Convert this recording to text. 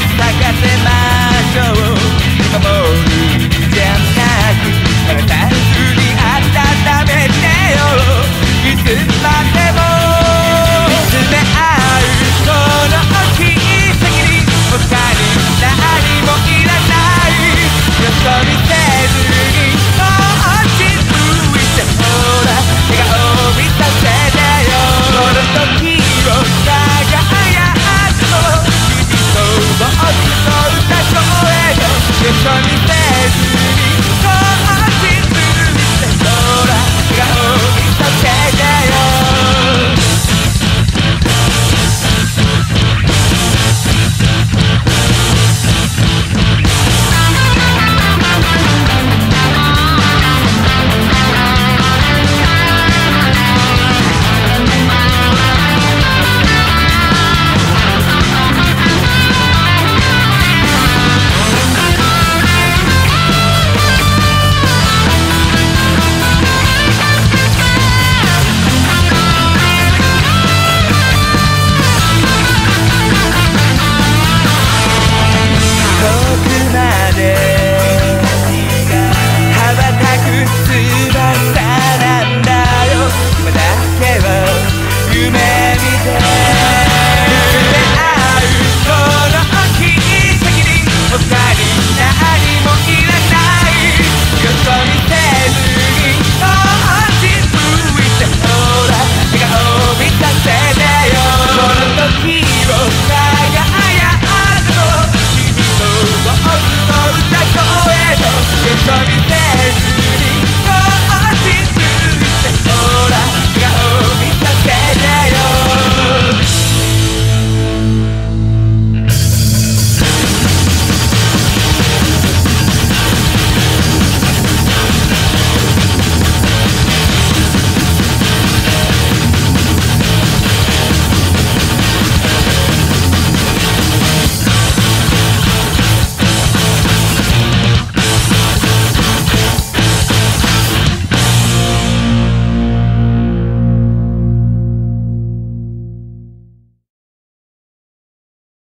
Back.